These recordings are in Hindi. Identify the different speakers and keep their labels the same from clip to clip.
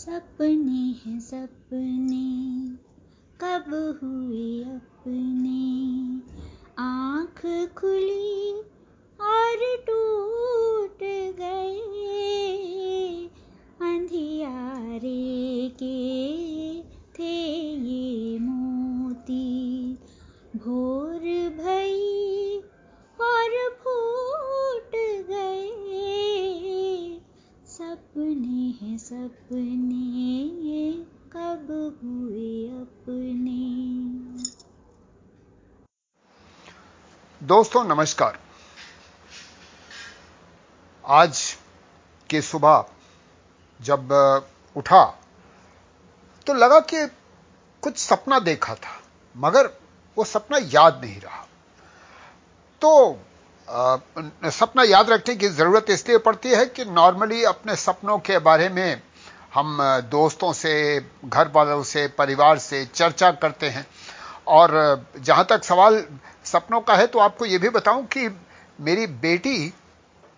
Speaker 1: सपने हैं सपने कब हुए अपने? आँख खुली और टूट सपने सपने कब हुए अपने?
Speaker 2: दोस्तों, नमस्कार। आज के सुबह जब उठा तो लगा कि कुछ सपना देखा था, मगर वो सपना याद नहीं रहा। तो सपना याद रखने की ज़रूरत इसलिए पड़ती है कि नॉर्मली अपने सपनों के बारे में हम दोस्तों से घर वालों से, परिवार से चर्चा करते हैं। और जहाँ तक सवाल सपनों का है तो आपको यह भी बताऊँ कि मेरी बेटी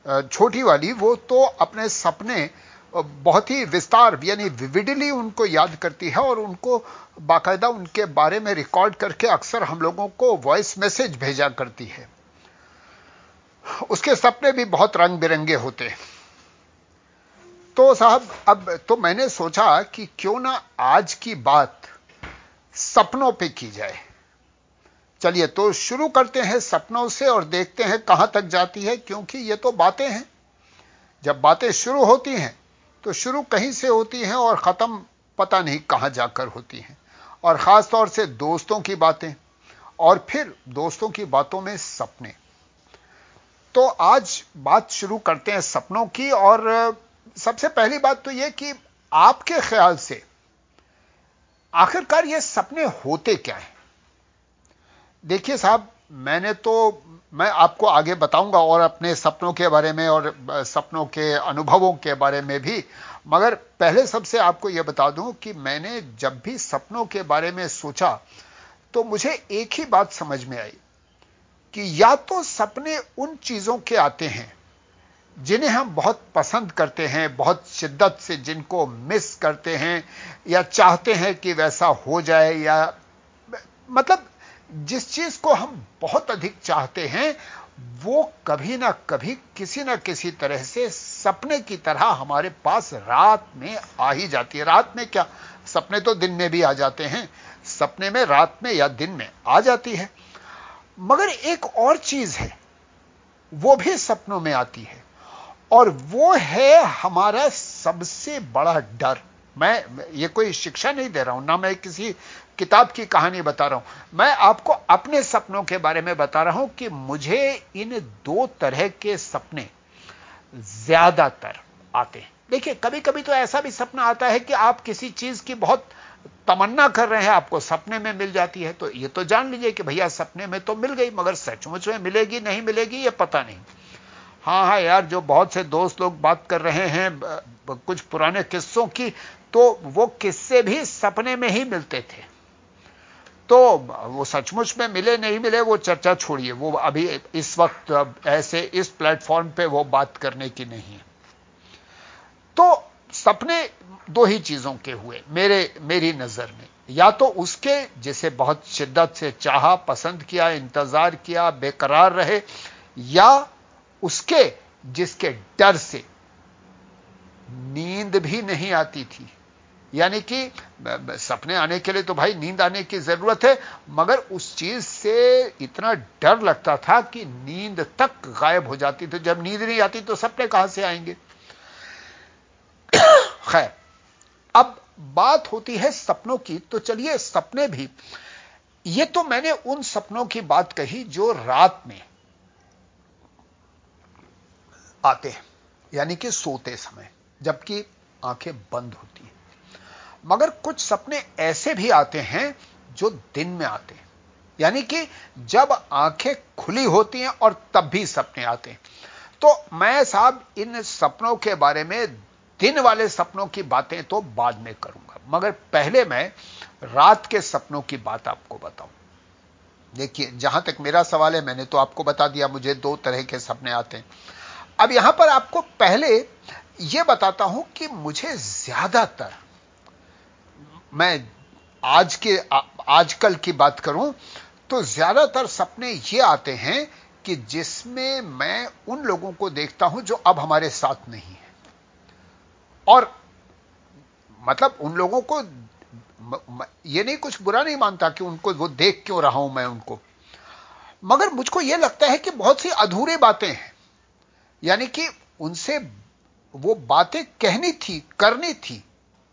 Speaker 2: छोटी वाली, वो तो अपने सपने बहुत ही विस्तार, यानी विविडली उनको याद करती है और उनको बाकायदा उनके बारे में रिकॉर्ड करके अक्सर हम लोगों को वॉइस मैसेज भेजा करती है। उसके सपने भी बहुत रंग बिरंगे होते तो साहब, अब तो मैंने सोचा कि क्यों ना आज की बात सपनों पे की जाए। चलिए तो शुरू करते हैं सपनों से और देखते हैं कहाँ तक जाती है, क्योंकि ये तो बातें हैं। जब बातें शुरू होती हैं तो शुरू कहीं से होती हैं और खत्म पता नहीं कहाँ जाकर होती हैं। और खास तौर से दोस्तों की बातें, और फिर दोस्तों की बातों में सपने। तो आज बात शुरू करते हैं सपनों की, और सबसे पहली बात तो यह कि आपके ख्याल से आखिरकार ये सपने होते क्या हैं? देखिए साहब, मैंने तो मैं आपको आगे बताऊँगा और अपने सपनों के बारे में और सपनों के अनुभवों के बारे में भी, मगर पहले सबसे आपको यह बता दूँ कि मैंने जब भी सपनों के बारे में सोचा तो मुझे एक ही बात समझ में आई। कि या तो सपने उन चीज़ों के आते हैं, जिन्हें हम बहुत पसंद करते हैं, बहुत शिद्दत से जिनको मिस करते हैं, या चाहते हैं कि वैसा हो जाए, या मतलब जिस चीज़ को हम बहुत अधिक चाहते हैं, वो कभी ना कभी किसी ना किसी तरह से सपने की तरह हमारे पास रात में आ ही जाती है। रात में क्या? सपने तो दिन में भी आ जाते हैं। सपने में रात में या दिन में आ जाती है। मगर एक और चीज़ है, वो भी सपनों में आती है। और वो है हमारा सबसे बड़ा डर। मैं ये कोई शिक्षा नहीं दे रहा हूँ, ना मैं किसी किताब की कहानी बता रहा हूँ। मैं आपको अपने सपनों के बारे में बता रहा हूँ कि मुझे इन दो तरह के सपने ज़्यादातर आते हैं। देखिए कभी कभी तो ऐसा भी सपना आता है कि आप किसी चीज़ की बहुत तमन्ना कर रहे हैं, आपको सपने में मिल जाती है तो ये तो जान लीजिए कि भैया सपने में तो मिल गई, मगर सचमुच में मिलेगी, नहीं मिलेगी, ये पता नहीं। हाँ हाँ यार, जो बहुत से दोस्त लोग बात कर रहे हैं कुछ पुराने किस्सों की तो वो किस्से भी सपने में ही मिलते थे। तो वो सचमुच में मिले, नहीं मिले, वो चर्चा छोड़िए, वो अभी इस वक्त ऐसे इस प्लेटफॉर्म पे वो बात करने की नहीं है। तो सपने दो ही चीज़ों के हुए, मेरे, मेरी नज़र में। या तो उसके, जिसे बहुत शिद्दत से चाहा, पसंद किया, इंतज़ार किया, बेकरार रहे, या उसके, जिसके डर से नींद भी नहीं आती थी। यानी कि सपने आने के लिए तो भाई नींद आने की ज़रूरत है, मगर उस चीज़ से इतना डर लगता था कि नींद तक गायब हो जाती थी। जब नींद नहीं आती तो सपने कहाँ से आएँगे? खैर बात होती है सपनों की तो चलिए सपने भी। ये तो मैंने उन सपनों की बात कही जो रात में आते हैं, यानी कि सोते समय, जबकि आँखें बंद होती हैं। मगर कुछ सपने ऐसे भी आते हैं जो दिन में आते हैं। यानी कि जब आँखें खुली होती हैं और तब भी सपने आते हैं। तो मैं साहब, इन सपनों के बारे में दिन वाले सपनों की बातें तो बाद में करूँगा। मगर पहले मैं रात के सपनों की बात आपको बताऊँ। देखिए, जहाँ तक मेरा सवाल है, मैंने तो आपको बता दिया, मुझे दो तरह के सपने आते हैं। अब यहाँ पर आपको पहले यह बताता हूँ कि मुझे ज़्यादातर, मैं आज के आजकल की बात करूँ तो ज़्यादातर सपने ये आते हैं कि जिसमें मैं उन लोगों को देखता हूँ जो अब हमारे साथ नहीं और मतलब उन लोगों को ये नहीं, कुछ बुरा नहीं मानता कि उनको, वो देख क्यों रहा हूँ मैं उनको। मगर मुझको यह लगता है कि बहुत सी अधूरे बातें हैं। यानी कि उनसे वो बातें कहनी थी, करनी थी,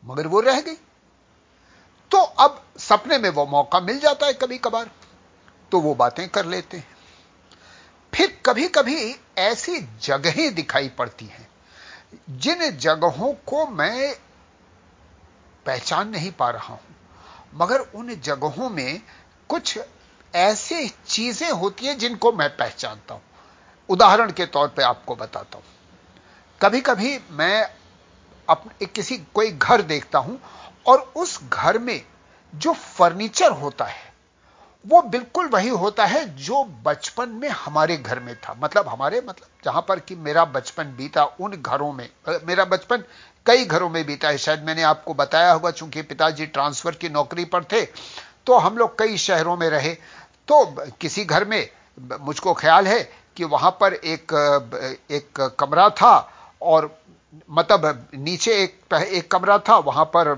Speaker 2: मगर वो रह गई। तो अब सपने में वो मौका मिल जाता है कभी कभार तो वो बातें कर लेते हैं। फिर कभी कभी ऐसी जगहें दिखाई पड़ती हैं जिन जगहों को मैं पहचान नहीं पा रहा हूँ, मगर उन जगहों में कुछ ऐसी चीज़ें होती हैं जिनको मैं पहचानता हूँ। उदाहरण के तौर पे आपको बताता हूँ। कभी कभी मैं अपने किसी कोई घर देखता हूँ और उस घर में जो फर्नीचर होता है वो बिल्कुल वही होता है जो बचपन में हमारे घर में था। मतलब हमारे मतलब जहाँ पर कि मेरा बचपन बीता उन घरों में मेरा बचपन कई घरों में बीता है। शायद मैंने आपको बताया होगा, चूँकि पिताजी ट्रांसफ़र की नौकरी पर थे तो हम लोग कई शहरों में रहे। तो किसी घर में मुझको ख्याल है कि वहाँ पर एक एक कमरा था और मतलब नीचे एक एक कमरा था, वहाँ पर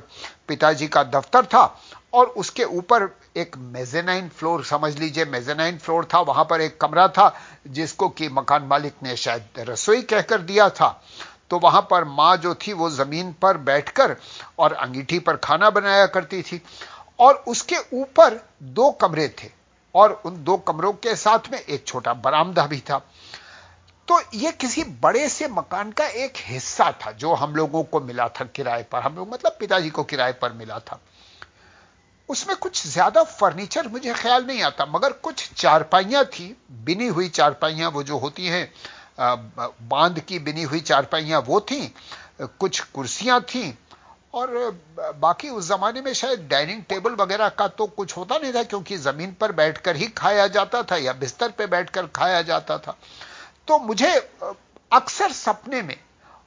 Speaker 2: पिताजी का दफ्तर था और उसके ऊपर एक मेजेनाइन फ्लोर समझ लीजिए मेजेनाइन फ्लोर था, वहाँ पर एक कमरा था, जिसको कि मकान मालिक ने शायद रसोई कहकर दिया था। तो वहाँ पर माँ जो थी, वो ज़मीन पर बैठकर और अंगीठी पर खाना बनाया करती थी। और उसके ऊपर दो कमरे थे, और उन दो कमरों के साथ में एक छोटा बरामदा भी था। तो ये किसी बड़े से मकान का एक हिस्सा था, जो हम लोगों को मिला था किराए पर, हम लोग मतलब पिताजी को किराए पर मिला था। उसमें कुछ ज़्यादा फर्नीचर मुझे ख्याल नहीं आता, मगर कुछ चारपाइयाँ थी, बिनी हुई चारपाइयाँ वो जो होती हैं बाँध की बिनी हुई चारपाइयाँ वो थी, कुछ कुर्सियाँ थी, और बाकी उस जमाने में शायद डाइनिंग टेबल वगैरह का तो कुछ होता नहीं था, क्योंकि ज़मीन पर बैठकर ही खाया जाता था या बिस्तर पर बैठकर खाया जाता था। तो मुझे अक्सर सपने में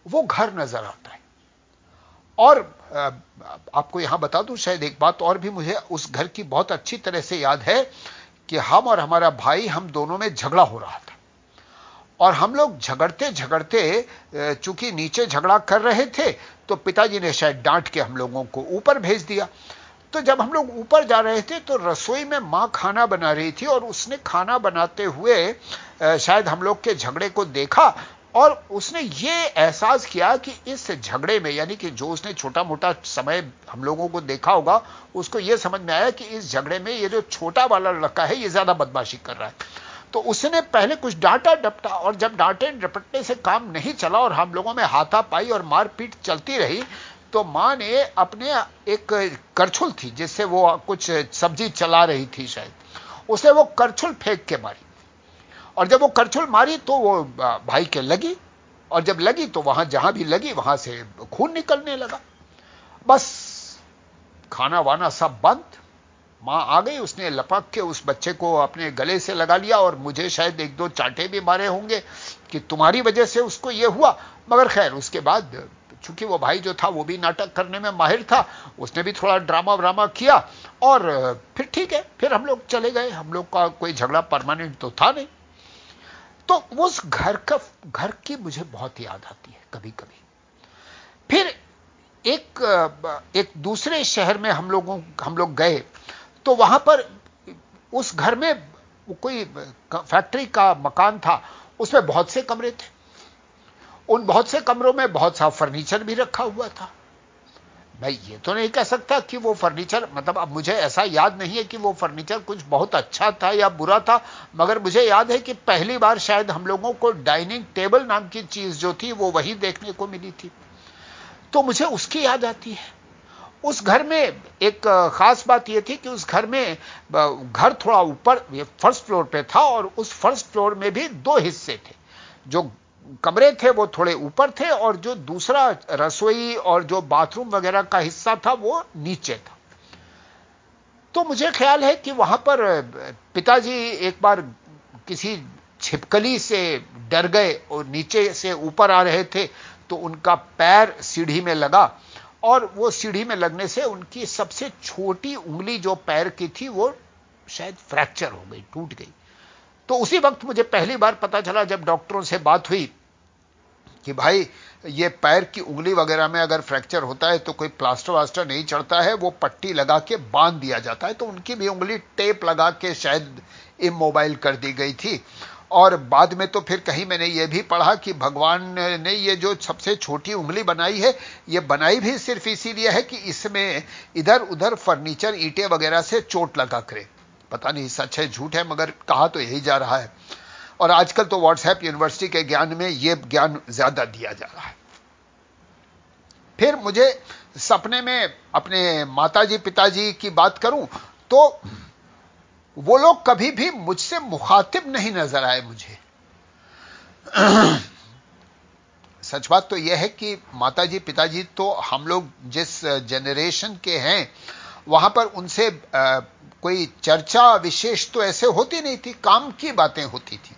Speaker 2: वो घर नज़र आता है। और आपको यहाँ बता दूँ, शायद एक बात और भी मुझे उस घर की बहुत अच्छी तरह से याद है कि हम और हमारा भाई, हम दोनों में झगड़ा हो रहा था। और हम लोग झगड़ते झगड़ते चूँकि नीचे झगड़ा कर रहे थे तो पिताजी ने शायद डांट के हम लोगों को ऊपर भेज दिया। तो जब हम लोग ऊपर जा रहे थे तो रसोई में माँ खाना बना रही थी और उसने खाना बनाते हुए शायद हम लोग के झगड़े को देखा और उसने ये एहसास किया कि इस झगड़े में, यानी कि जो उसने छोटा मोटा समय हम लोगों को देखा होगा, उसको यह समझ में आया कि इस झगड़े में ये जो छोटा वाला लड़का है, ये ज़्यादा बदमाशी कर रहा है। तो उसने पहले कुछ डांटा डपटा और जब डांटे डपटने से काम नहीं चला और हम लोगों में हाथापाई और मारपीट चलती रही तो माँ ने अपने एक करछुल थी, जिससे वो कुछ सब्ज़ी चला रही थी शायद, उसे वो करछुल फेंक के मारी। और जब वो करछुल मारी तो वो भाई के लगी, और जब लगी तो वहाँ जहाँ भी लगी, वहाँ से खून निकलने लगा। बस खाना वाना सब बंद। माँ आ गई, उसने लपक के उस बच्चे को अपने गले से लगा लिया, और मुझे शायद एक दो चांटे भी मारे होंगे कि तुम्हारी वजह से उसको यह हुआ। मगर खैर, उसके बाद चूँकि वो भाई जो था, वो भी नाटक करने में माहिर था, उसने भी थोड़ा ड्रामा व्रामा किया। और फिर ठीक है, फिर हम लोग चले गए। हम लोग का कोई झगड़ा परमानेंट तो था नहीं। तो उस घर का, घर की मुझे बहुत याद आती है कभी कभी फिर एक एक दूसरे शहर में हम लोगों, हम लोग गए तो वहाँ पर उस घर में कोई फैक्ट्री का मकान था, उसमें बहुत से कमरे थे। उन बहुत से कमरों में बहुत सा फर्नीचर भी रखा हुआ था। मैं ये तो नहीं कह सकता कि वो फर्नीचर मतलब अब मुझे ऐसा याद नहीं है कि वो फर्नीचर कुछ बहुत अच्छा था या बुरा था, मगर मुझे याद है कि पहली बार शायद हम लोगों को डाइनिंग टेबल नाम की चीज़ जो थी, वो वही देखने को मिली थी। तो मुझे उसकी याद आती है। उस घर में एक खास बात यह थी कि उस घर में घर थोड़ा ऊपर फ़र्स्ट फ्लोर पे था और उस फ़र्स्ट फ्लोर में भी दो हिस्से थे, जो कमरे थे, वो थोड़े ऊपर थे और जो दूसरा रसोई और जो बाथरूम वगैरह का हिस्सा था, वो नीचे था। तो मुझे ख्याल है कि वहाँ पर पिताजी एक बार किसी छिपकली से डर गए और नीचे से ऊपर आ रहे थे तो उनका पैर सीढ़ी में लगा और वो सीढ़ी में लगने से उनकी सबसे छोटी उंगली जो पैर की थी, वो शायद फ्रैक्चर हो गई, टूट गई। तो उसी वक्त मुझे पहली बार पता चला जब डॉक्टरों से बात हुई कि भाई, ये पैर की उंगली वगैरह में अगर फ्रैक्चर होता है तो कोई प्लास्टर वास्टर नहीं चढ़ता है, वो पट्टी लगा के बाँध दिया जाता है। तो उनकी भी उंगली टेप लगा के शायद इमोबाइल कर दी गई थी। और बाद में तो फिर कहीं मैंने ये भी पढ़ा कि भगवान ने ये जो सबसे छोटी उंगली बनाई है, ये बनाई भी सिर्फ़ इसीलिए है कि इसमें इधर उधर फर्नीचर, ईटे वगैरह से चोट लगा करे। पता नहीं, सच है, झूठ है, मगर कहा तो यही जा रहा है। और आजकल तो व्हाट्सएप यूनिवर्सिटी के ज्ञान में यह ज्ञान ज़्यादा दिया जा रहा है। फिर मुझे सपने में अपने माताजी, पिताजी की बात करूँ तो वो लोग कभी भी मुझसे मुखातिब नहीं नज़र आए मुझे। सच बात तो यह है कि माताजी, पिताजी तो हम लोग जिस जनरेशन के हैं, वहाँ पर उनसे कोई चर्चा विशेष तो ऐसे होती नहीं थी, काम की बातें होती थी।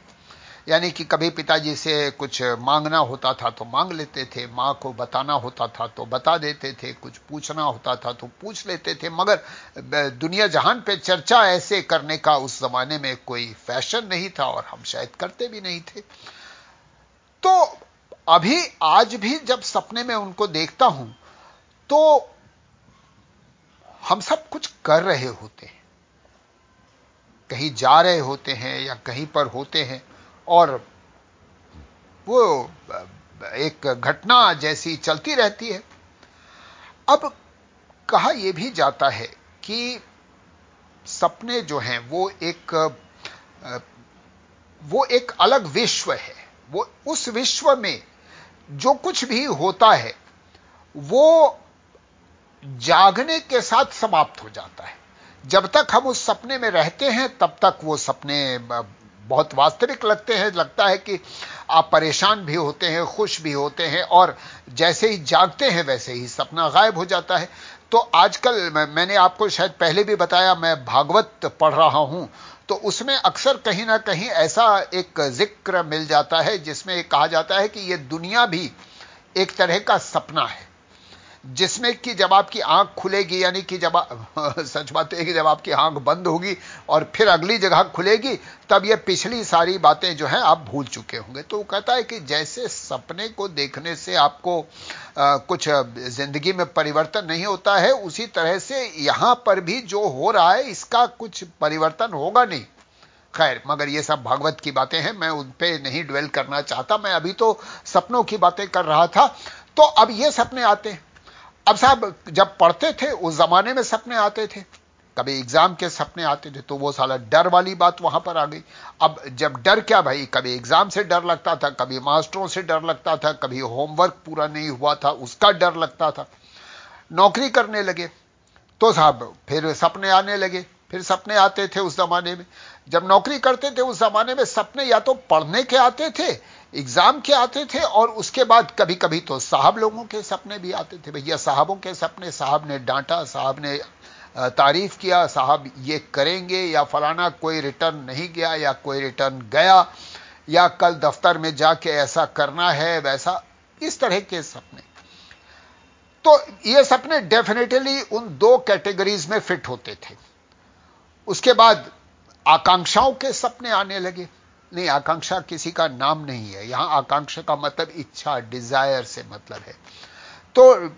Speaker 2: यानी कि कभी पिताजी से कुछ मांगना होता था तो मांग लेते थे, माँ को बताना होता था तो बता देते थे, कुछ पूछना होता था तो पूछ लेते थे, मगर दुनिया जहान पे चर्चा ऐसे करने का उस जमाने में कोई फ़ैशन नहीं था और हम शायद करते भी नहीं थे। तो अभी, आज भी जब सपने में उनको देखता हूँ तो हम सब कुछ कर रहे होते हैं। कहीं जा रहे होते हैं या कहीं पर होते हैं और वो, एक घटना जैसी चलती रहती है। अब कहा यह भी जाता है कि सपने जो हैं, वो एक वो एक अलग विश्व है। वो उस विश्व में जो कुछ भी होता है, वो जागने के साथ समाप्त हो जाता है। जब तक हम उस सपने में रहते हैं, तब तक वो सपने बहुत वास्तविक लगते हैं। लगता है कि आप परेशान भी होते हैं, खुश भी होते हैं और जैसे ही जागते हैं, वैसे ही सपना गायब हो जाता है। तो आजकल मैंने आपको शायद पहले भी बताया, मैं भागवत पढ़ रहा हूँ। तो उसमें अक्सर कहीं ना कहीं ऐसा एक ज़िक्र मिल जाता है, जिसमें कहा जाता है कि यह दुनिया भी एक तरह का सपना है। जिसमें कि जब आपकी आँख खुलेगी यानी कि जब सच बात है कि जब आपकी आँख बंद होगी और फिर अगली जगह खुलेगी तब ये पिछली सारी बातें जो हैं आप भूल चुके होंगे। तो वो कहता है कि जैसे सपने को देखने से आपको आ, कुछ ज़िंदगी में परिवर्तन नहीं होता है उसी तरह से यहाँ पर भी जो हो रहा है इसका कुछ परिवर्तन होगा नहीं। खैर मगर ये सब भागवत की बातें हैं मैं उन पर नहीं ड्वेल करना चाहता। मैं अभी तो सपनों की बातें कर रहा था। तो अब ये सपने आते हैं। अब साहब, जब पढ़ते थे, उस जमाने में सपने आते थे। कभी एग्ज़ाम के सपने आते थे तो वो साला डर वाली बात वहाँ पर आ गई। अब जब डर क्या भाई? कभी एग्ज़ाम से डर लगता था, कभी मास्टरों से डर लगता था, कभी होमवर्क पूरा नहीं हुआ था, उसका डर लगता था। नौकरी करने लगे तो साहब, फिर सपने आने लगे। फिर सपने आते थे उस जमाने में। जब नौकरी करते थे उस जमाने में, सपने या तो पढ़ने के आते थे एग्ज़ाम के आते थे और उसके बाद कभी कभी तो साहब लोगों के सपने भी आते थे, भैया, साहबों के सपने, साहब ने डांटा, साहब ने तारीफ़ किया, साहब ये करेंगे या फलाना कोई रिटर्न नहीं गया या कोई रिटर्न गया या कल दफ्तर में जाके ऐसा करना है, वैसा, इस तरह के सपने। तो ये सपने डेफिनेटली उन दो कैटेगरीज में फिट होते थे। उसके बाद आकांक्षाओं के सपने आने लगे। नहीं, आकांक्षा किसी का नाम नहीं है। यहाँ आकांक्षा का मतलब इच्छा डिज़ायर से मतलब है। तो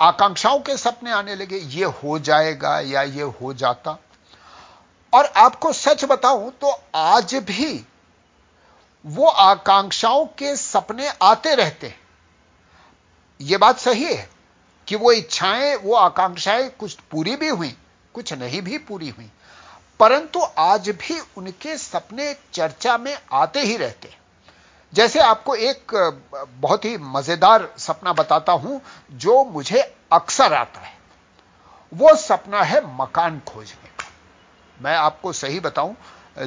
Speaker 2: आकांक्षाओं के सपने आने लगे, ये हो जाएगा या ये हो जाता। और आपको सच बताऊँ तो आज भी वो आकांक्षाओं के सपने आते रहते हैं। यह बात सही है कि वो इच्छाएँ, वो आकांक्षाएँ कुछ पूरी भी हुई, कुछ नहीं भी पूरी हुई। परंतु आज भी उनके सपने चर्चा में आते ही रहते हैं। जैसे आपको एक बहुत ही मज़ेदार सपना बताता हूँ, जो मुझे अक्सर आता है। वो सपना है मकान खोजने का। मैं आपको सही बताऊँ,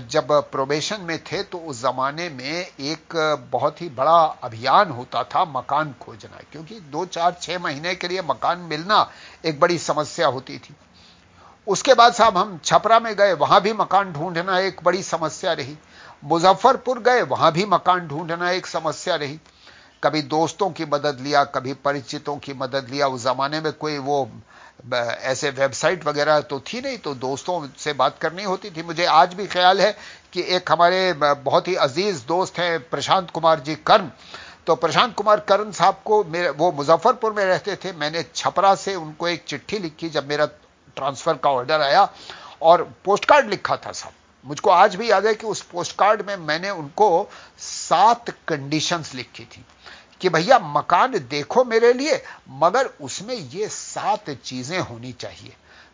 Speaker 2: जब प्रोबेशन में थे तो उस जमाने में एक बहुत ही बड़ा अभियान होता था मकान खोजना, क्योंकि दो चार छह महीने के लिए मकान मिलना एक बड़ी समस्या होती थी। उसके बाद साहब हम छपरा में गए, वहाँ भी मकान ढूंढना एक बड़ी समस्या रही। मुजफ्फरपुर गए, वहाँ भी मकान ढूंढना एक समस्या रही। कभी दोस्तों की मदद लिया, कभी परिचितों की मदद लिया। उस जमाने में कोई वो ऐसे वेबसाइट वगैरह तो थी नहीं तो दोस्तों से बात करनी होती थी। मुझे आज भी ख्याल है कि एक हमारे बहुत ही अज़ीज़ दोस्त हैं प्रशांत कुमार जी कर्ण। तो प्रशांत कुमार कर्ण साहब को मेरे, वो मुजफ्फरपुर में रहते थे। मैंने छपरा से उनको एक चिट्ठी लिखी जब मेरा ट्रांसफ़र का ऑर्डर आया और पोस्ट कार्ड लिखा था सब। मुझको आज भी याद है कि उस पोस्ट कार्ड में मैंने उनको सात कंडीशंस लिखी थी कि भैया मकान देखो मेरे लिए मगर उसमें ये सात चीज़ें होनी चाहिए।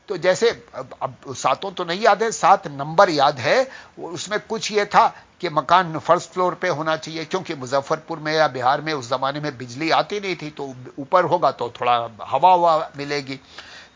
Speaker 2: तो जैसे अब, अब सातों तो नहीं याद है सात नंबर याद है उसमें कुछ ये था कि मकान फ़र्स्ट फ्लोर पे होना चाहिए क्योंकि मुजफ्फरपुर में या बिहार में उस जमाने में बिजली आती नहीं थी तो ऊपर होगा तो थोड़ा हवा हवा मिलेगी।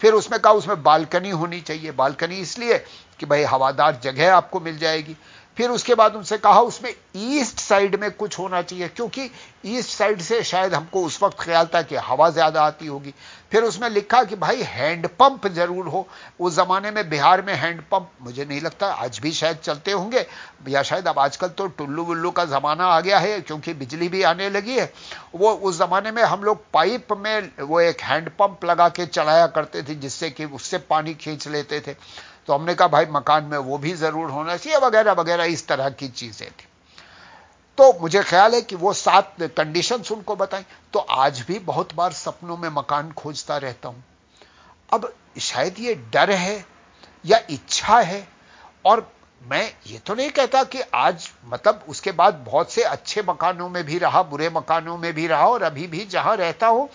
Speaker 2: फिर उसमें कहा, उसमें बालकनी होनी चाहिए। बालकनी इसलिए कि भाई हवादार जगह आपको मिल जाएगी। फिर उसके बाद उनसे कहा, उसमें ईस्ट साइड में कुछ होना चाहिए। क्योंकि ईस्ट साइड से शायद हमको उस वक्त ख्याल था कि हवा ज़्यादा आती होगी। फिर उसमें लिखा कि, भाई हैंडपंप ज़रूर हो। उस जमाने में बिहार में हैंडपंप मुझे नहीं लगता, आज भी शायद चलते होंगे, या शायद अब आजकल तो टुल्लू वुल्लू का जमाना आ गया है, क्योंकि बिजली भी आने लगी है। वो उस जमाने में हम लोग पाइप में वो एक हैंडपंप लगा के चलाया करते थे, जिससे कि उससे पानी खींच लेते थे। तो हमने कहा, भाई, मकान में वो भी ज़रूर होना चाहिए, वगैरह वगैरह, इस तरह की चीज़ें थी। तो मुझे ख्याल है कि वो सात कंडीशन उनको बताई। तो आज भी बहुत बार सपनों में मकान खोजता रहता हूँ। अब शायद ये डर है या इच्छा है, और मैं ये तो नहीं कहता कि आज मतलब उसके बाद बहुत से अच्छे मकानों में भी रहा, बुरे मकानों में भी रहा, और अभी भी जहाँ रहता हूँ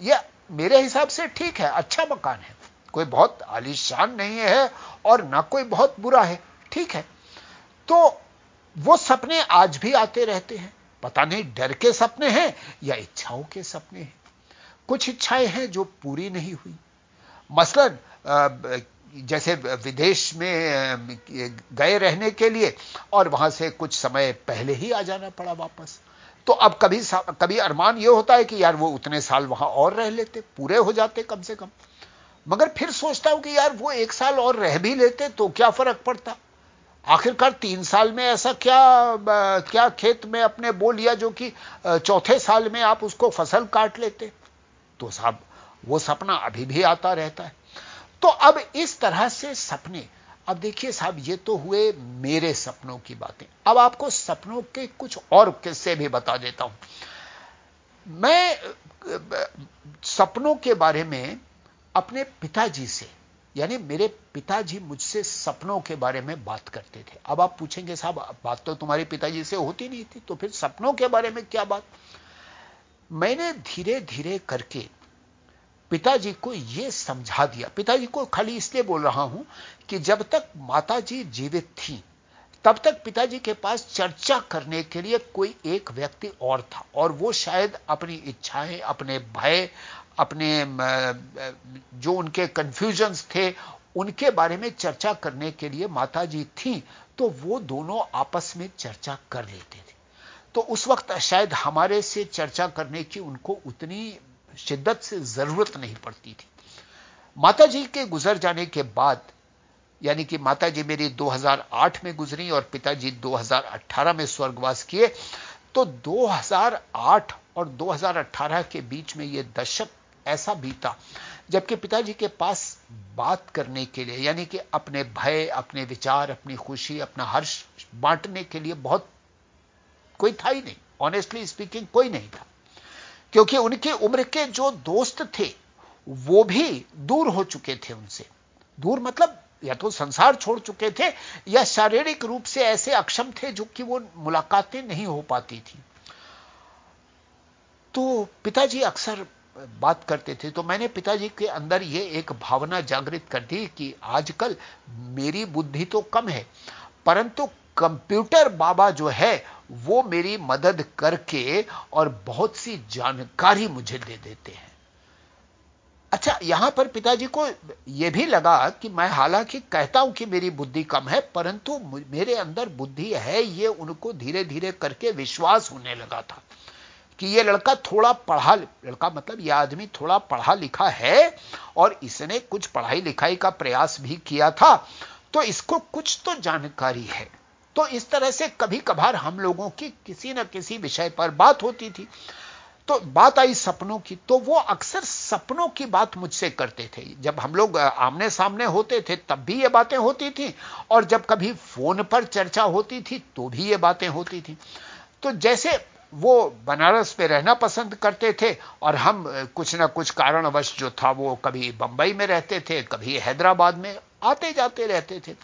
Speaker 2: यह मेरे हिसाब से ठीक है अच्छा मकान है। कोई बहुत आलिशान नहीं है और ना कोई बहुत बुरा है। ठीक है। तो वो सपने आज भी आते रहते हैं। पता नहीं डर के सपने हैं या इच्छाओं के सपने हैं। कुछ इच्छाएँ हैं जो पूरी नहीं हुई। मसलन जैसे विदेश में गए रहने के लिए और वहाँ से कुछ समय पहले ही आ जाना पड़ा वापस। तो अब कभी कभी अरमान यह होता है कि यार वो उतने साल वहाँ और रह लेते, पूरे हो जाते कम से कम। मगर फिर सोचता हूँ कि यार वो एक साल और रह भी लेते तो क्या फ़र्क पड़ता? आखिरकार तीन साल में ऐसा क्या क्या खेत में अपने बो लिया जो कि चौथे साल में आप उसको फ़सल काट लेते? तो साहब, वो सपना अभी भी आता रहता है। तो अब इस तरह से सपने, अब देखिए साहब, ये तो हुए मेरे सपनों की बातें। अब आपको सपनों के कुछ और किस्से भी बता देता हूँ। मैं सपनों के बारे में अपने पिताजी से, यानी मेरे पिताजी मुझसे सपनों के बारे में बात करते थे। अब आप पूछेंगे, साहब बात तो तुम्हारे पिताजी से होती नहीं थी तो फिर सपनों के बारे में क्या बात? मैंने धीरे धीरे करके पिताजी को यह समझा दिया। पिताजी को खाली इसलिए बोल रहा हूँ कि जब तक माताजी जीवित थी, तब तक पिताजी के पास चर्चा करने के लिए कोई एक व्यक्ति और था, और वो शायद अपनी इच्छाएँ, अपने भय अपने जो उनके कंफ्यूजन्स थे, उनके बारे में चर्चा करने के लिए माता जी थी तो वो दोनों आपस में चर्चा कर लेते थे। तो उस वक्त शायद हमारे से चर्चा करने की उनको उतनी शिद्दत से ज़रूरत नहीं पड़ती थी। माता जी के गुजर जाने के बाद, यानी कि माता जी मेरी 2008 में गुजरी और पिताजी 2018 में स्वर्गवास किए तो 2008 और 2018 के बीच में यह दशक ऐसा बीता जबकि पिताजी के पास बात करने के लिए, यानी कि अपने भय, अपने विचार, अपनी खुशी, अपना हर्ष बांटने के लिए बहुत कोई था ही नहीं। ऑनेस्टली स्पीकिंग कोई नहीं था। क्योंकि उनकी उम्र के जो दोस्त थे, वो भी दूर हो चुके थे उनसे। दूर मतलब या तो संसार छोड़ चुके थे, या शारीरिक रूप से ऐसे अक्षम थे जो कि वो मुलाकातें नहीं हो पाती थी। तो पिताजी अक्सर बात करते थे तो मैंने पिताजी के अंदर यह एक भावना जागृत कर दी कि आजकल मेरी बुद्धि तो कम है, परंतु कंप्यूटर बाबा जो है, वो मेरी मदद करके और बहुत सी जानकारी मुझे दे देते हैं। अच्छा यहाँ पर पिताजी को यह भी लगा कि मैं हालाँकि कहता हूँ कि मेरी बुद्धि कम है, परंतु मेरे अंदर बुद्धि है, ये उनको धीरे धीरे करके विश्वास होने लगा था। कि ये लड़का थोड़ा पढ़ा लड़का मतलब यह आदमी थोड़ा पढ़ा लिखा है और इसने कुछ पढ़ाई लिखाई का प्रयास भी किया था तो इसको कुछ तो जानकारी है। तो इस तरह से कभी कभार हम लोगों की किसी न किसी विषय पर बात होती थी। तो बात आई सपनों की तो वो अक्सर सपनों की बात मुझसे करते थे। जब हम लोग आमने सामने होते थे, तब भी ये बातें होती थी और जब कभी फ़ोन पर चर्चा होती थी तो भी ये बातें होती थी। तो जैसे वो बनारस में रहना पसंद करते थे और हम कुछ ना कुछ कारणवश जो था वो कभी बंबई में रहते थे कभी हैदराबाद में आते जाते रहते थे।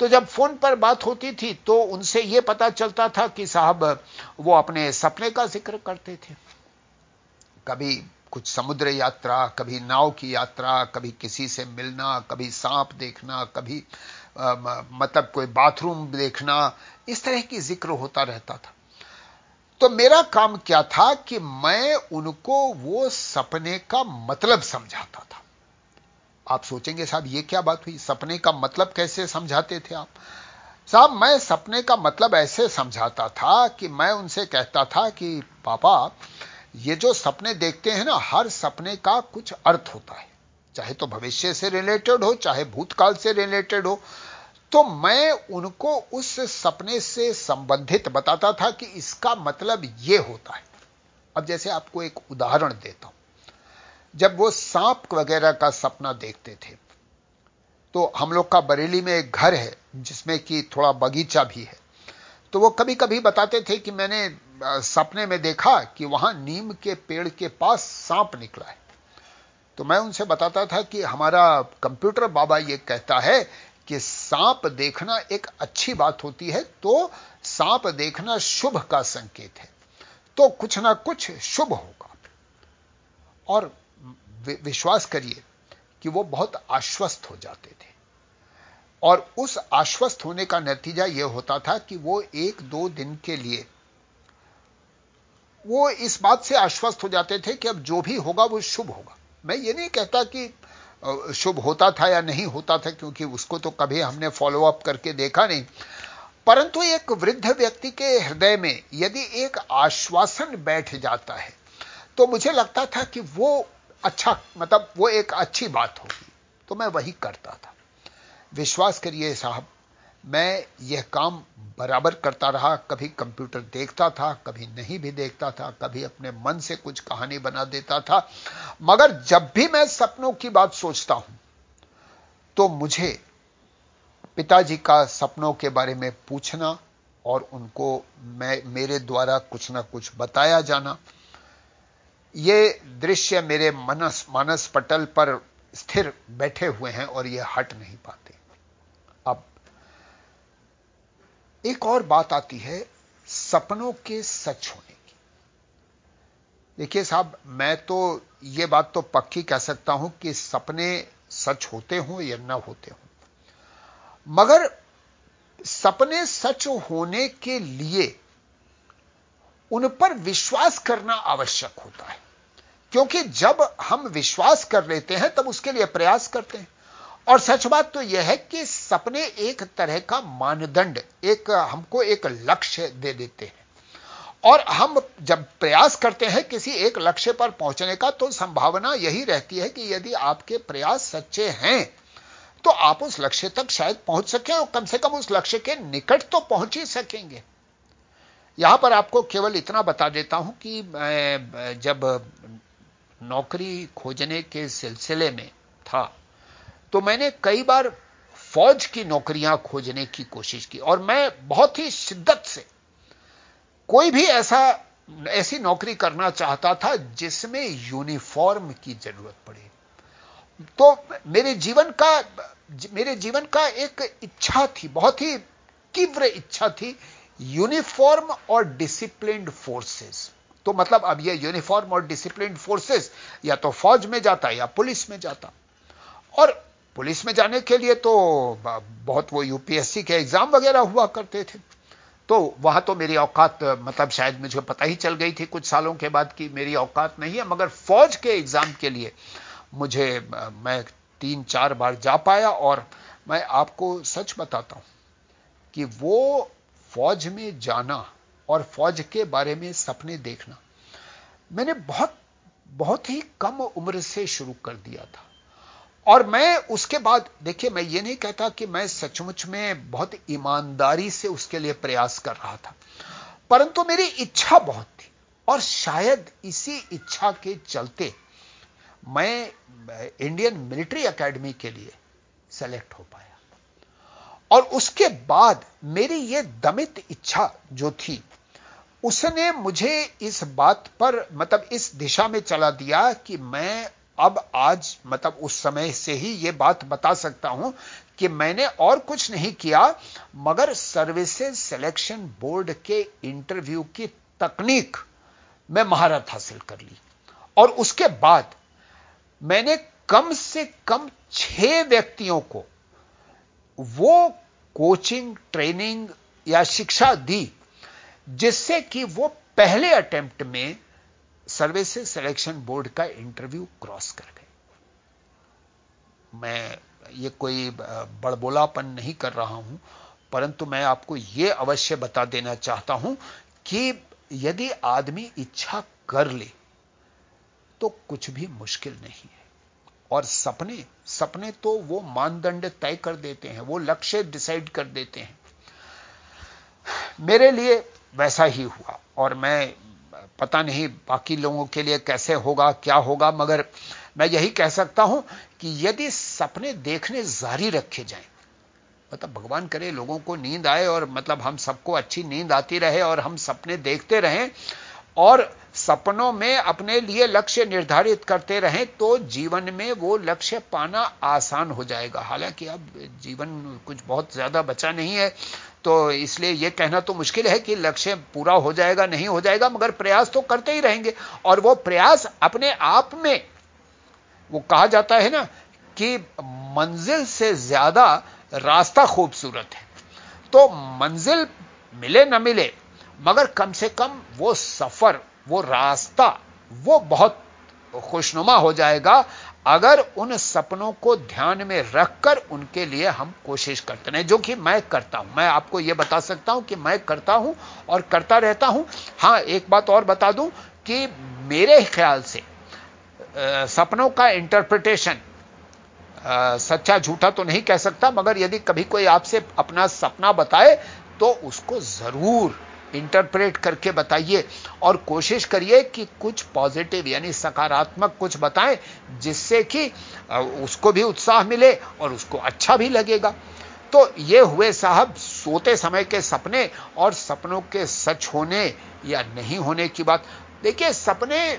Speaker 2: तो जब फ़ोन पर बात होती थी तो उनसे यह पता चलता था कि साहब वो अपने सपने का ज़िक्र करते थे। कभी कुछ समुद्र यात्रा कभी नाव की यात्रा कभी किसी से मिलना कभी सांप देखना कभी आ, मतलब कोई बाथरूम देखना इस तरह की ज़िक्र होता रहता था। तो मेरा काम क्या था कि मैं उनको वो सपने का मतलब समझाता था। आप सोचेंगे, साहब, ये क्या बात हुई? सपने का मतलब कैसे समझाते थे आप? साहब, मैं सपने का मतलब ऐसे समझाता था कि मैं उनसे कहता था कि, पापा, ये जो सपने देखते हैं ना, हर सपने का कुछ अर्थ होता है। चाहे तो भविष्य से रिलेटेड हो, चाहे भूतकाल से रिलेटेड हो। तो मैं उनको उस सपने से संबंधित बताता था कि इसका मतलब यह होता है। अब जैसे आपको एक उदाहरण देता हूँ। जब वो सांप वगैरह का सपना देखते थे तो हम लोग का बरेली में एक घर है, जिसमें कि थोड़ा बगीचा भी है। तो वो कभी कभी बताते थे कि मैंने सपने में देखा कि वहाँ नीम के पेड़ के पास सांप निकला है। तो मैं उनसे बताता था कि हमारा कंप्यूटर बाबा ये कहता है कि सांप देखना एक अच्छी बात होती है तो सांप देखना शुभ का संकेत है। तो कुछ ना कुछ शुभ होगा। और विश्वास करिए कि वो बहुत आश्वस्त हो जाते थे। और उस आश्वस्त होने का नतीजा यह होता था कि वो एक दो दिन के लिए, वो इस बात से आश्वस्त हो जाते थे कि अब जो भी होगा वो शुभ होगा। मैं ये नहीं कहता कि शुभ होता था या नहीं होता था, क्योंकि उसको तो कभी हमने फॉलो अप करके देखा नहीं। परंतु एक वृद्ध व्यक्ति के हृदय में यदि एक आश्वासन बैठ जाता है तो मुझे लगता था कि वो अच्छा मतलब वो एक अच्छी बात होगी। तो मैं वही करता था। विश्वास करिए साहब मैं यह काम बराबर करता रहा, कभी कंप्यूटर देखता था, कभी नहीं भी देखता था, कभी अपने मन से कुछ कहानी बना देता था। मगर जब भी मैं सपनों की बात सोचता हूँ तो मुझे पिताजी का सपनों के बारे में पूछना और उनको मैं, मेरे द्वारा कुछ ना कुछ बताया जाना, ये दृश्य मेरे मनस, मानस पटल पर स्थिर बैठे हुए हैं और ये हट नहीं पाते अब एक और बात आती है सपनों के सच होने की। देखिए साहब, मैं तो ये बात तो पक्की कह सकता हूँ कि सपने सच होते हों या न होते हों। मगर सपने सच होने के लिए उन पर विश्वास करना आवश्यक होता है। क्योंकि जब हम विश्वास कर लेते हैं, तब उसके लिए प्रयास करते हैं। और सच बात तो यह है कि सपने एक तरह का मानदंड, एक, हमको एक लक्ष्य दे देते हैं। और हम जब प्रयास करते हैं किसी एक लक्ष्य पर पहुँचने का तो संभावना यही रहती है कि यदि आपके प्रयास सच्चे हैं तो आप उस लक्ष्य तक शायद पहुँच सकें और कम से कम उस लक्ष्य के निकट तो पहुँच ही सकेंगे। यहाँ पर आपको केवल इतना बता देता हूँ कि जब नौकरी खोजने के सिलसिले में था तो मैंने कई बार फौज की नौकरियाँ खोजने की कोशिश की और मैं बहुत ही शिद्दत से कोई भी ऐसा, ऐसी नौकरी करना चाहता था जिसमें यूनिफॉर्म की ज़रूरत पड़े। तो मेरे जीवन का, मेरे जीवन का एक इच्छा थी, बहुत ही तीव्र इच्छा थी, यूनिफॉर्म और डिसिप्लिन्ड फोर्सेस। तो मतलब अब ये यूनिफॉर्म और डिसिप्लिन फोर्सेस या तो फौज में जाता या पुलिस में जाता। और पुलिस में जाने के लिए तो बहुत वो यूपीएससी के एग्ज़ाम वगैरह हुआ करते थे। तो वहाँ तो मेरी औकात मतलब शायद मुझे पता ही चल गई थी कुछ सालों के बाद कि मेरी औकात नहीं है, मगर फौज के एग्ज़ाम के लिए मुझे मैं तीन चार बार जा पाया और मैं आपको सच बताता हूँ कि वो फौज में जाना और फौज के बारे में सपने देखना मैंने बहुत बहुत ही कम उम्र से शुरू कर दिया था। और मैं उसके बाद, देखिए, मैं ये नहीं कहता कि मैं सचमुच में बहुत ईमानदारी से उसके लिए प्रयास कर रहा था, परंतु मेरी इच्छा बहुत थी और शायद इसी इच्छा के चलते मैं इंडियन मिलिट्री एकेडमी के लिए सेलेक्ट हो पाया। और उसके बाद मेरी यह दमित इच्छा जो थी, उसने मुझे इस बात पर मतलब इस दिशा में चला दिया कि मैं अब आज मतलब उस समय से ही यह बात बता सकता हूँ कि मैंने और कुछ नहीं किया, मगर सर्विसेज़ सिलेक्शन बोर्ड के इंटरव्यू की तकनीक में महारत हासिल कर ली। और उसके बाद मैंने कम से कम छह व्यक्तियों को वो कोचिंग, ट्रेनिंग या शिक्षा दी, जिससे कि वो पहले अटेम्प्ट में सर्विसेज़ सिलेक्शन बोर्ड का इंटरव्यू क्रॉस कर गए। मैं ये कोई बड़बोलापन नहीं कर रहा हूँ, परंतु मैं आपको यह अवश्य बता देना चाहता हूँ कि यदि आदमी इच्छा कर ले तो कुछ भी मुश्किल नहीं है। और सपने सपने तो वो मानदंड तय कर देते हैं, वो लक्ष्य डिसाइड कर देते हैं। मेरे लिए वैसा ही हुआ, और मैं पता नहीं बाकी लोगों के लिए कैसे होगा, क्या होगा, मगर मैं यही कह सकता हूँ कि यदि सपने देखने जारी रखे जाएँ मतलब भगवान करे लोगों को नींद आए और मतलब हम सबको अच्छी नींद आती रहे और हम सपने देखते रहें और सपनों में अपने लिए लक्ष्य निर्धारित करते रहें तो जीवन में वो लक्ष्य पाना आसान हो जाएगा। हालाँकि अब जीवन कुछ बहुत ज़्यादा बचा नहीं है तो इसलिए यह कहना तो मुश्किल है कि लक्ष्य पूरा हो जाएगा, नहीं हो जाएगा, मगर प्रयास तो करते ही रहेंगे। और वो प्रयास अपने आप में, वो कहा जाता है ना कि मंजिल से ज़्यादा रास्ता खूबसूरत है। तो मंजिल मिले ना मिले, मगर कम से कम वो सफ़र, वो रास्ता, वो बहुत खुशनुमा हो जाएगा अगर उन सपनों को ध्यान में रखकर उनके लिए हम कोशिश करते हैं। जो कि मैं करता हूँ। मैं आपको यह बता सकता हूँ कि मैं करता हूँ और करता रहता हूँ। हाँ एक बात और बता दूँ कि मेरे ख्याल से आ, सपनों का इंटरप्रिटेशन सच्चा झूठा तो नहीं कह सकता मगर यदि कभी कोई आपसे अपना सपना बताए तो उसको ज़रूर इंटरप्रेट करके बताइए और कोशिश करिए कि कुछ पॉजिटिव यानी सकारात्मक कुछ बताएँ, जिससे कि उसको भी उत्साह मिले और उसको अच्छा भी लगेगा। तो ये हुए साहब सोते समय के सपने और सपनों के सच होने या नहीं होने की बात। देखिए, सपने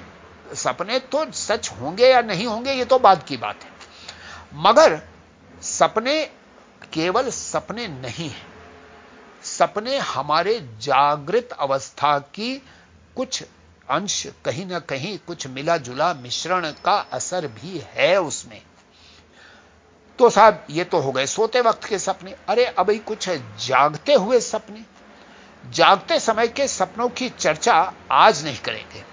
Speaker 2: सपने तो सच होंगे या नहीं होंगे, ये तो बाद की बात है। मगर सपने केवल सपने नहीं है। सपने हमारे जागृत अवस्था की कुछ अंश, कहीं ना कहीं कुछ मिला जुला मिश्रण का असर भी है उसमें। तो साहब, ये तो हो गए सोते वक्त के सपने। अरे अभी कुछ है जागते हुए सपने। जागते समय के सपनों की चर्चा आज नहीं करेंगे।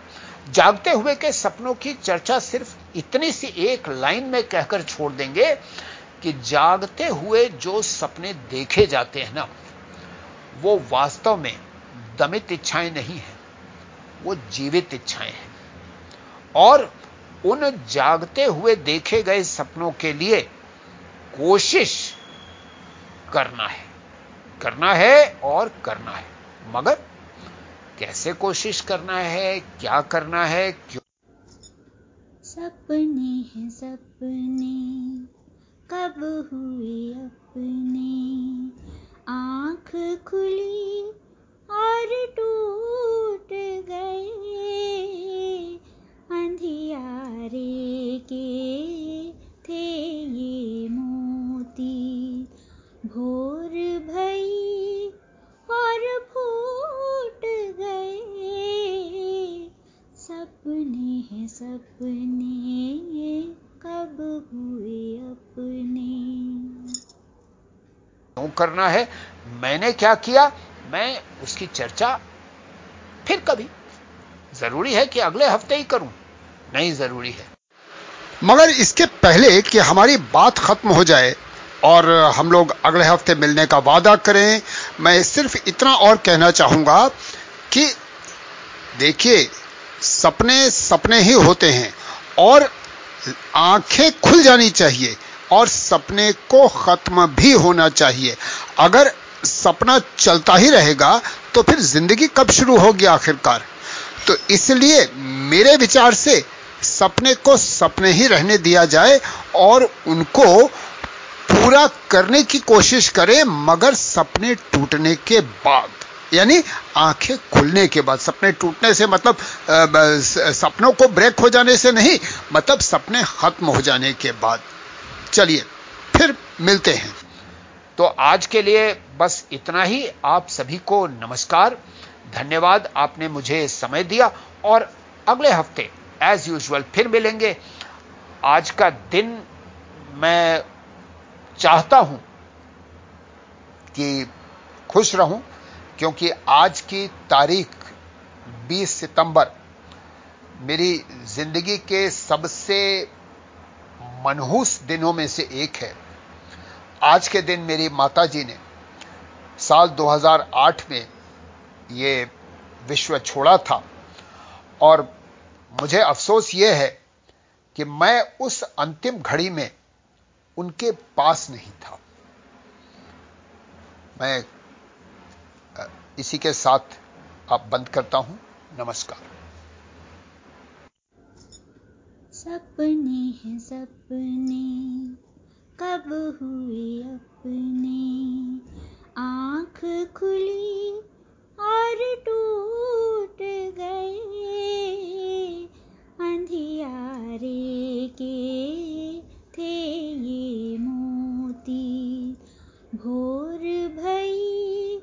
Speaker 2: जागते हुए के सपनों की चर्चा सिर्फ़ इतनी सी एक लाइन में कहकर छोड़ देंगे कि जागते हुए जो सपने देखे जाते हैं ना वो वास्तव में दमित इच्छाएँ नहीं है, वो जीवित इच्छाएँ हैं। और उन जागते हुए देखे गए सपनों के लिए कोशिश करना है करना है और करना है। मगर कैसे कोशिश करना है, क्या करना है, क्यों?
Speaker 1: सपने हैं सपने, कब हुए अपने? आँख खुली
Speaker 2: करना है। मैंने क्या किया? मैं उसकी चर्चा फिर कभी ज़रूरी है कि अगले हफ़्ते ही करूँ। नहीं ज़रूरी है। मगर इसके पहले कि हमारी बात खत्म हो जाए और हम लोग अगले हफ़्ते मिलने का वादा करें, मैं सिर्फ़ इतना और कहना चाहूँगा कि देखिए, सपने सपने ही होते हैं और आँखें खुल जानी चाहिए और सपने को खत्म भी होना चाहिए। अगर सपना चलता ही रहेगा तो फिर ज़िंदगी कब शुरू होगी आखिरकार? तो इसलिए मेरे विचार से सपने को सपने ही रहने दिया जाए और उनको पूरा करने की कोशिश करें, मगर सपने टूटने के बाद। यानी आँखें खुलने के बाद। सपने टूटने से मतलब सपनों को ब्रेक हो जाने से नहीं मतलब सपने खत्म हो जाने के बाद। चलिए, फिर मिलते हैं। तो आज के लिए बस इतना ही। आप सभी को नमस्कार। धन्यवाद, आपने मुझे समय दिया और अगले हफ़्ते एज यूजुअल फिर मिलेंगे। आज का दिन मैं चाहता हूँ कि खुश रहूँ, क्योंकि आज की तारीख 20 सितंबर मेरी ज़िंदगी के सबसे मनहूस दिनों में से एक है। आज के दिन मेरी माता जी ने साल 2008 में ये विश्व छोड़ा था। और मुझे अफसोस यह है कि मैं उस अंतिम घड़ी में उनके पास नहीं था। मैं इसी के साथ आप बंद करता हूँ। नमस्कार।
Speaker 1: सपने हैं सपने। कब हुई अपने आँख खुली और टूट गए अंधियारे के थे ये मोती, भोर भई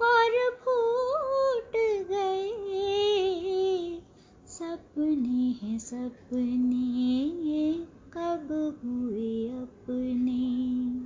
Speaker 1: और फूट गए। सपने हैं सपने कब हुए अपने